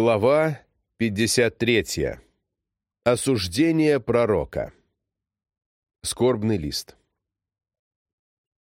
Глава 53. Осуждение пророка. Скорбный лист.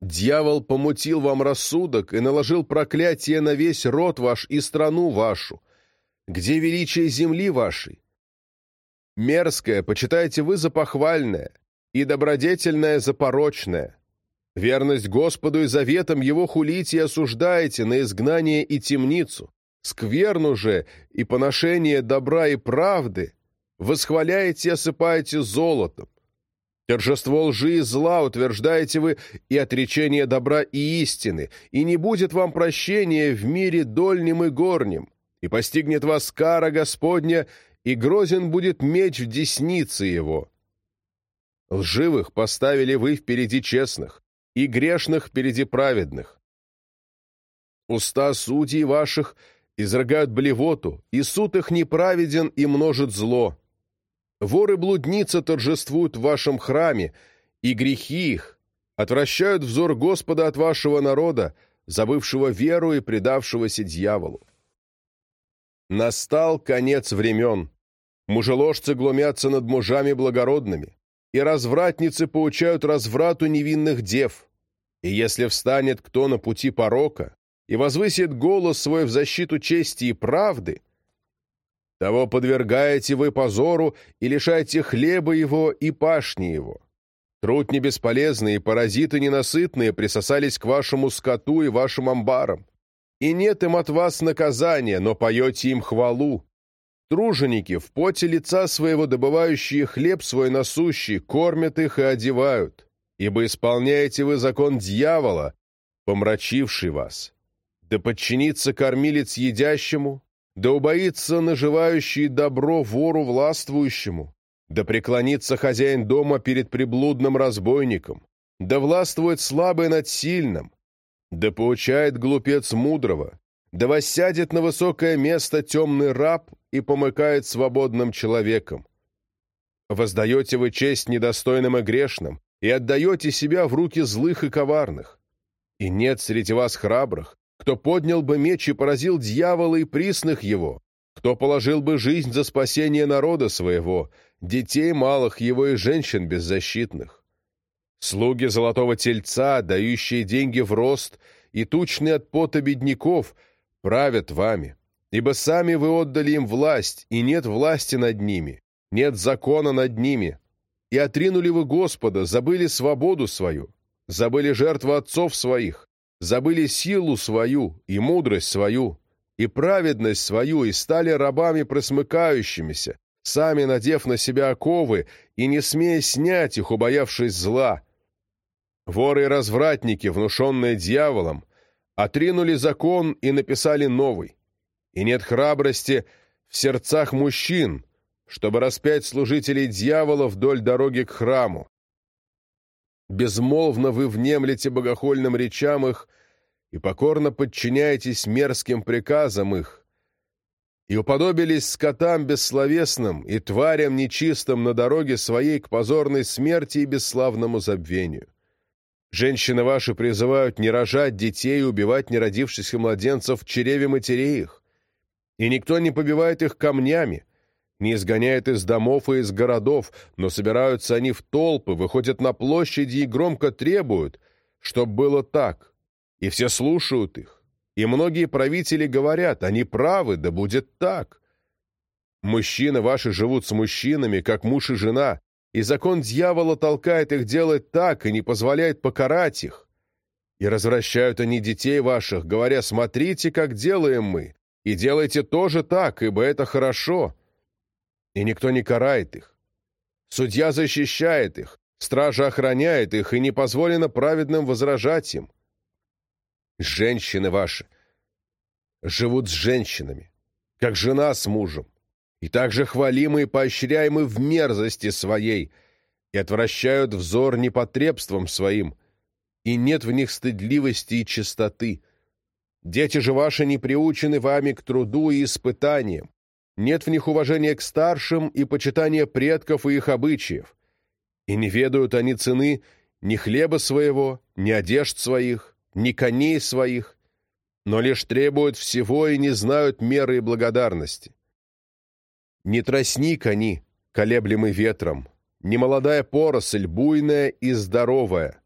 «Дьявол помутил вам рассудок и наложил проклятие на весь род ваш и страну вашу, где величие земли вашей. Мерзкое почитаете вы за похвальное, и добродетельное за порочное. Верность Господу и заветам Его хулите и осуждаете на изгнание и темницу» Скверну же и поношение добра и правды восхваляете и осыпаете золотом. Торжество лжи и зла утверждаете вы и отречение добра и истины, и не будет вам прощения в мире дольнем и горнем, и постигнет вас кара Господня, и грозен будет меч в деснице его. Лживых поставили вы впереди честных, и грешных впереди праведных. Уста судей ваших — изрыгают блевоту, и суд их неправеден и множит зло. Воры-блудницы торжествуют в вашем храме, и грехи их отвращают взор Господа от вашего народа, забывшего веру и предавшегося дьяволу. Настал конец времен. Мужеложцы глумятся над мужами благородными, и развратницы поучают разврату невинных дев. И если встанет кто на пути порока, и возвысит голос свой в защиту чести и правды, того подвергаете вы позору и лишаете хлеба его и пашни его. Труд не и паразиты ненасытные присосались к вашему скоту и вашим амбарам. И нет им от вас наказания, но поете им хвалу. Труженики, в поте лица своего добывающие хлеб свой насущий, кормят их и одевают, ибо исполняете вы закон дьявола, помрачивший вас да подчинится кормилец едящему, да убоится наживающий добро вору властвующему, да преклонится хозяин дома перед приблудным разбойником, да властвует слабый над сильным, да поучает глупец мудрого, да воссядет на высокое место темный раб и помыкает свободным человеком. Воздаете вы честь недостойным и грешным, и отдаете себя в руки злых и коварных. И нет среди вас храбрых, кто поднял бы меч и поразил дьявола и присных его, кто положил бы жизнь за спасение народа своего, детей малых его и женщин беззащитных. Слуги золотого тельца, дающие деньги в рост, и тучные от пота бедняков, правят вами, ибо сами вы отдали им власть, и нет власти над ними, нет закона над ними, и отринули вы Господа, забыли свободу свою, забыли жертву отцов своих, забыли силу свою и мудрость свою, и праведность свою, и стали рабами просмыкающимися, сами надев на себя оковы и не смея снять их, убоявшись зла. Воры и развратники, внушенные дьяволом, отринули закон и написали новый. И нет храбрости в сердцах мужчин, чтобы распять служителей дьявола вдоль дороги к храму, Безмолвно вы внемлете богохольным речам их и покорно подчиняетесь мерзким приказам их, и уподобились скотам бессловесным и тварям нечистым на дороге своей к позорной смерти и бесславному забвению. Женщины ваши призывают не рожать детей и убивать неродившихся младенцев в чреве матерей их, и никто не побивает их камнями, не изгоняет из домов и из городов, но собираются они в толпы, выходят на площади и громко требуют, чтоб было так. И все слушают их. И многие правители говорят, они правы, да будет так. Мужчины ваши живут с мужчинами, как муж и жена, и закон дьявола толкает их делать так и не позволяет покарать их. И развращают они детей ваших, говоря, смотрите, как делаем мы, и делайте тоже так, ибо это хорошо и никто не карает их. Судья защищает их, стража охраняет их, и не позволено праведным возражать им. Женщины ваши живут с женщинами, как жена с мужем, и также хвалимы и поощряемы в мерзости своей, и отвращают взор непотребством своим, и нет в них стыдливости и чистоты. Дети же ваши не приучены вами к труду и испытаниям, нет в них уважения к старшим и почитания предков и их обычаев, и не ведают они цены ни хлеба своего, ни одежд своих, ни коней своих, но лишь требуют всего и не знают меры и благодарности. Не тростник они, колеблемый ветром, не молодая поросль, буйная и здоровая,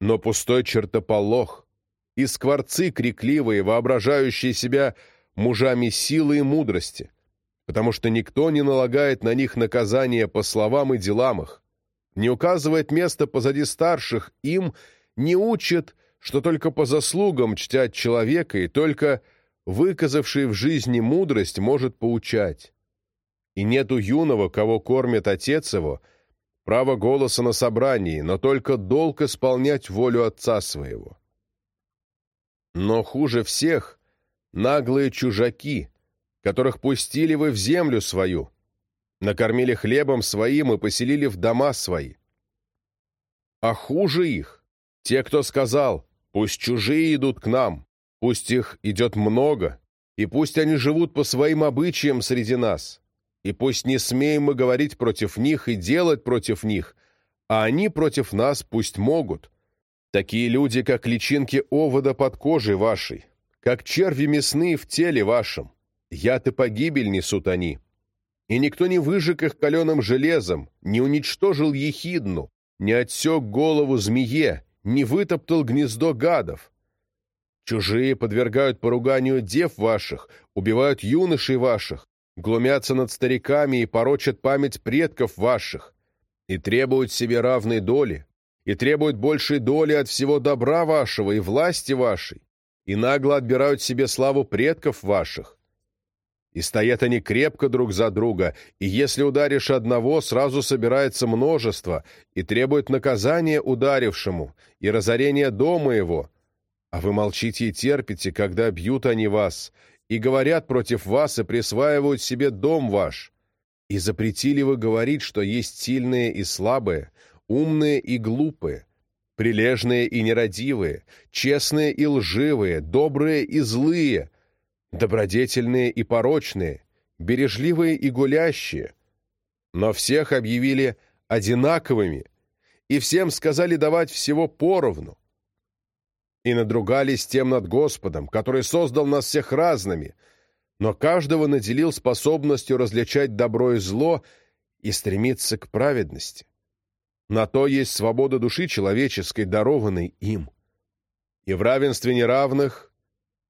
но пустой чертополох, и скворцы крикливые, воображающие себя мужами силы и мудрости, потому что никто не налагает на них наказания по словам и делам их, не указывает место позади старших, им не учит, что только по заслугам чтят человека, и только выказавший в жизни мудрость может поучать. И нету юного, кого кормит отец его, право голоса на собрании, но только долг исполнять волю отца своего. Но хуже всех наглые чужаки, которых пустили вы в землю свою, накормили хлебом своим и поселили в дома свои. А хуже их те, кто сказал, пусть чужие идут к нам, пусть их идет много, и пусть они живут по своим обычаям среди нас, и пусть не смеем мы говорить против них и делать против них, а они против нас пусть могут. Такие люди, как личинки овода под кожей вашей, как черви мясные в теле вашем, яд и погибель несут они. И никто не выжег их каленым железом, не уничтожил ехидну, не отсек голову змее, не вытоптал гнездо гадов. Чужие подвергают поруганию дев ваших, убивают юношей ваших, глумятся над стариками и порочат память предков ваших, и требуют себе равной доли, и требуют большей доли от всего добра вашего и власти вашей, и нагло отбирают себе славу предков ваших, и стоят они крепко друг за друга, и если ударишь одного, сразу собирается множество, и требует наказания ударившему, и разорения дома его. А вы молчите и терпите, когда бьют они вас, и говорят против вас, и присваивают себе дом ваш. И запретили вы говорить, что есть сильные и слабые, умные и глупые, прилежные и нерадивые, честные и лживые, добрые и злые — добродетельные и порочные, бережливые и гулящие, но всех объявили одинаковыми и всем сказали давать всего поровну. И надругались тем над Господом, который создал нас всех разными, но каждого наделил способностью различать добро и зло и стремиться к праведности. На то есть свобода души человеческой, дарованной им. И в равенстве неравных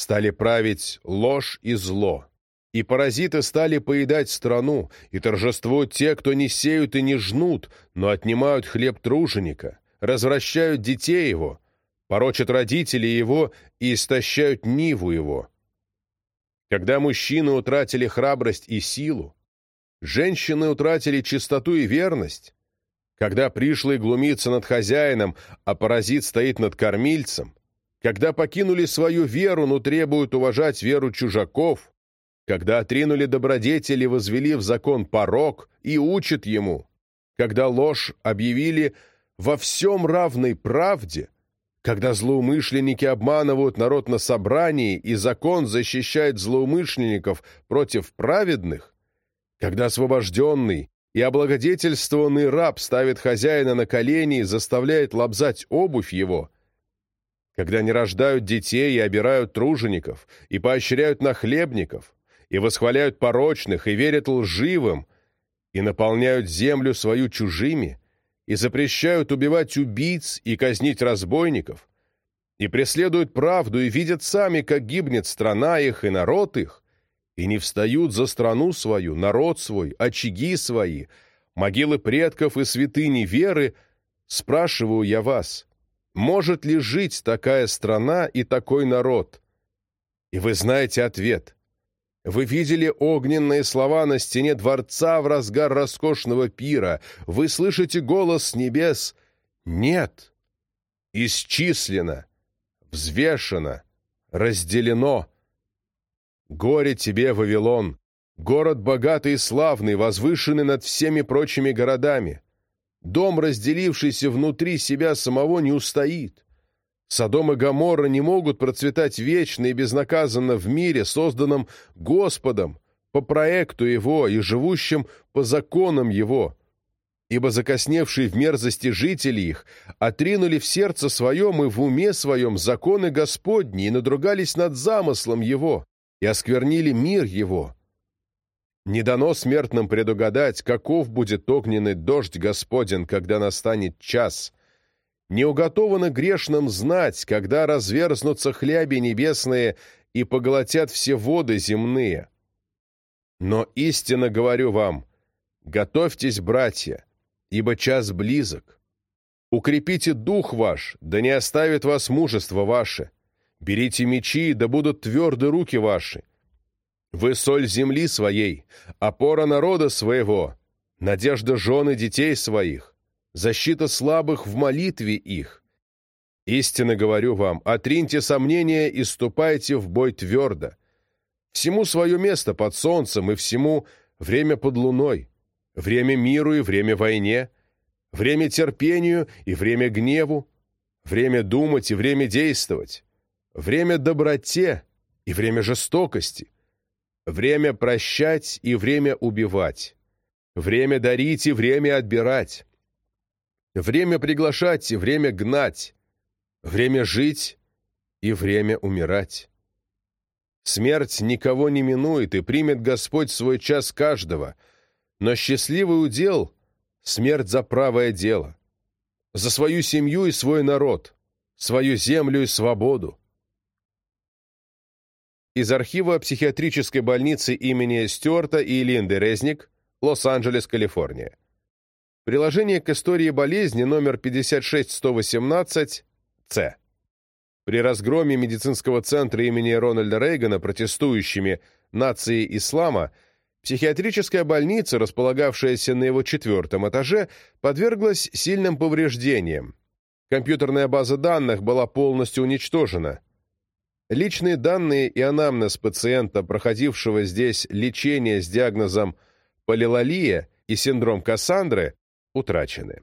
стали править ложь и зло. И паразиты стали поедать страну, и торжествуют те, кто не сеют и не жнут, но отнимают хлеб труженика, развращают детей его, порочат родителей его и истощают ниву его. Когда мужчины утратили храбрость и силу, женщины утратили чистоту и верность, когда пришлый глумится над хозяином, а паразит стоит над кормильцем, когда покинули свою веру, но требуют уважать веру чужаков, когда отринули добродетели, возвели в закон порог и учат ему, когда ложь объявили во всем равной правде, когда злоумышленники обманывают народ на собрании и закон защищает злоумышленников против праведных, когда освобожденный и облагодетельствованный раб ставит хозяина на колени и заставляет лобзать обувь его – когда не рождают детей и обирают тружеников, и поощряют нахлебников, и восхваляют порочных, и верят лживым, и наполняют землю свою чужими, и запрещают убивать убийц и казнить разбойников, и преследуют правду, и видят сами, как гибнет страна их и народ их, и не встают за страну свою, народ свой, очаги свои, могилы предков и святыни веры, спрашиваю я вас — может ли жить такая страна и такой народ? И вы знаете ответ. Вы видели огненные слова на стене дворца в разгар роскошного пира. Вы слышите голос с небес «Нет». Исчислено, взвешено, разделено. Горе тебе, Вавилон, город богатый и славный, возвышенный над всеми прочими городами. Дом, разделившийся внутри себя самого, не устоит. Содом и Гоморра не могут процветать вечно и безнаказанно в мире, созданном Господом, по проекту Его и живущим по законам Его. Ибо закосневшие в мерзости жители их отринули в сердце своем и в уме своем законы Господни и надругались над замыслом Его и осквернили мир Его. Не дано смертным предугадать, каков будет огненный дождь Господен, когда настанет час. Не уготовано грешным знать, когда разверзнутся хляби небесные и поглотят все воды земные. Но истинно говорю вам, готовьтесь, братья, ибо час близок. Укрепите дух ваш, да не оставит вас мужество ваше. Берите мечи, да будут тверды руки ваши. Вы соль земли своей, опора народа своего, надежда жены детей своих, защита слабых в молитве их. Истинно говорю вам, отриньте сомнения и ступайте в бой твердо. Всему свое место под солнцем и всему время под луной, время миру и время войне, время терпению и время гневу, время думать и время действовать, время доброте и время жестокости, время прощать и время убивать, время дарить и время отбирать, время приглашать и время гнать, время жить и время умирать. Смерть никого не минует, и примет Господь свой час каждого, но счастливый удел — смерть за правое дело, за свою семью и свой народ, свою землю и свободу. Из архива психиатрической больницы имени Стюарта и Линды Резник, Лос-Анджелес, Калифорния. Приложение к истории болезни номер 56118-С. При разгроме медицинского центра имени Рональда Рейгана протестующими нации ислама психиатрическая больница, располагавшаяся на его четвертом этаже, подверглась сильным повреждениям. Компьютерная база данных была полностью уничтожена. Личные данные и анамнез пациента, проходившего здесь лечение с диагнозом полилалия и синдром Кассандры, утрачены.